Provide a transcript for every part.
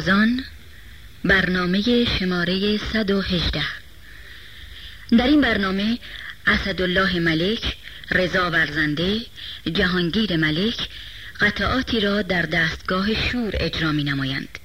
آوازان برنامه شماره 118 در این برنامه اسدالله ملک رضا ورزنده جهانگیر ملک قطعاتی را در دستگاه شور اجرا می نمایند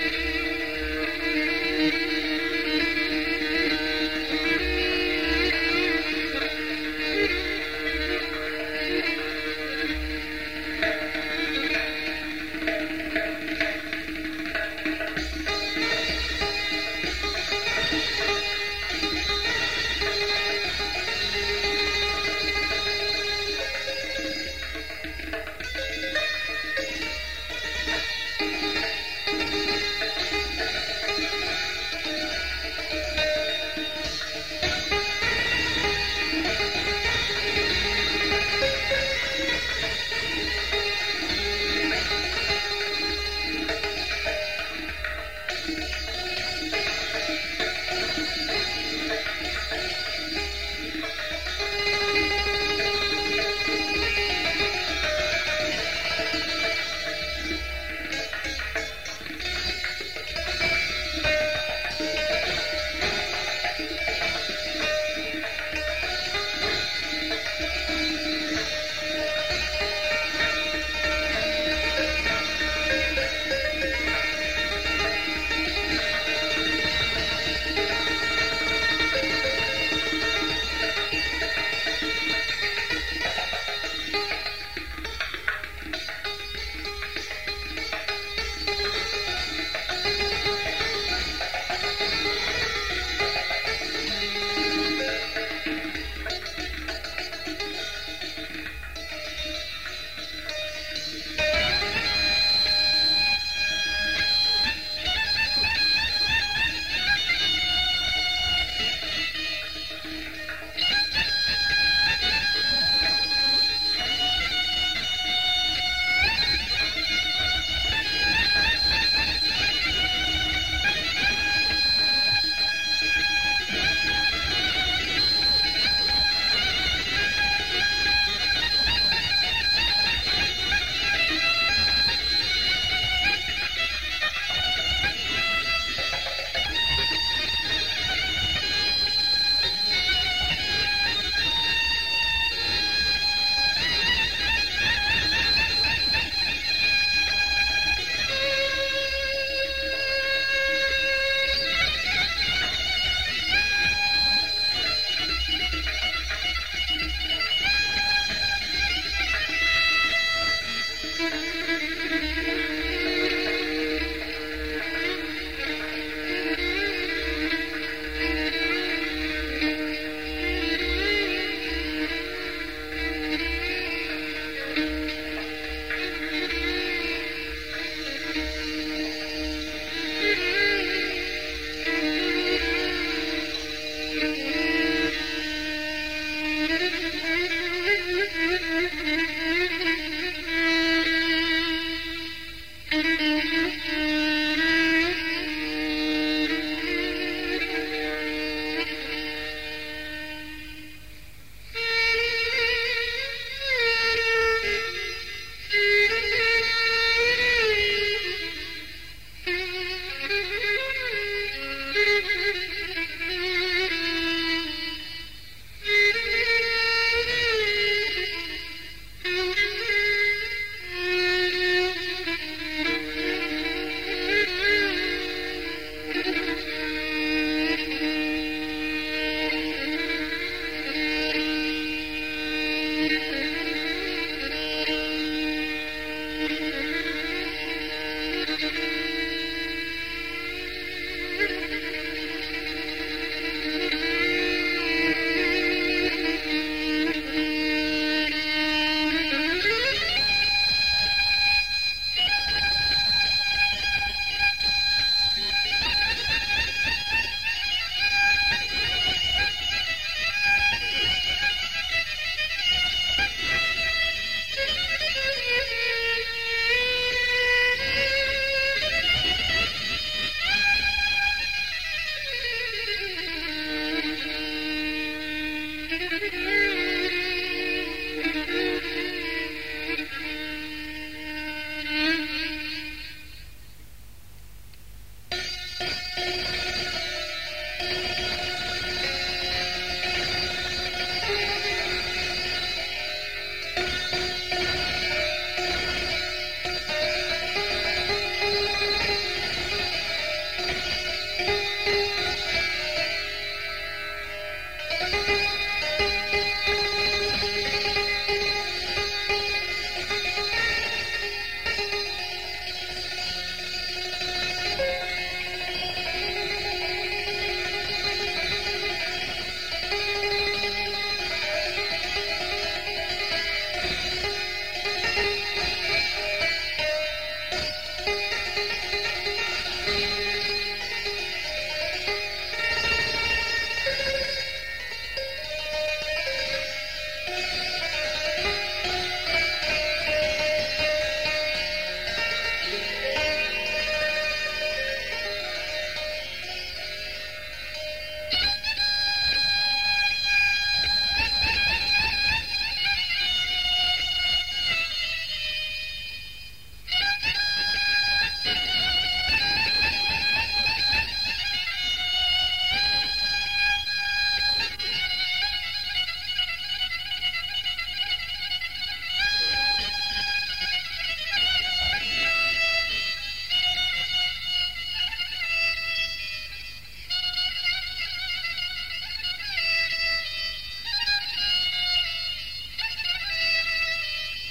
Thank you.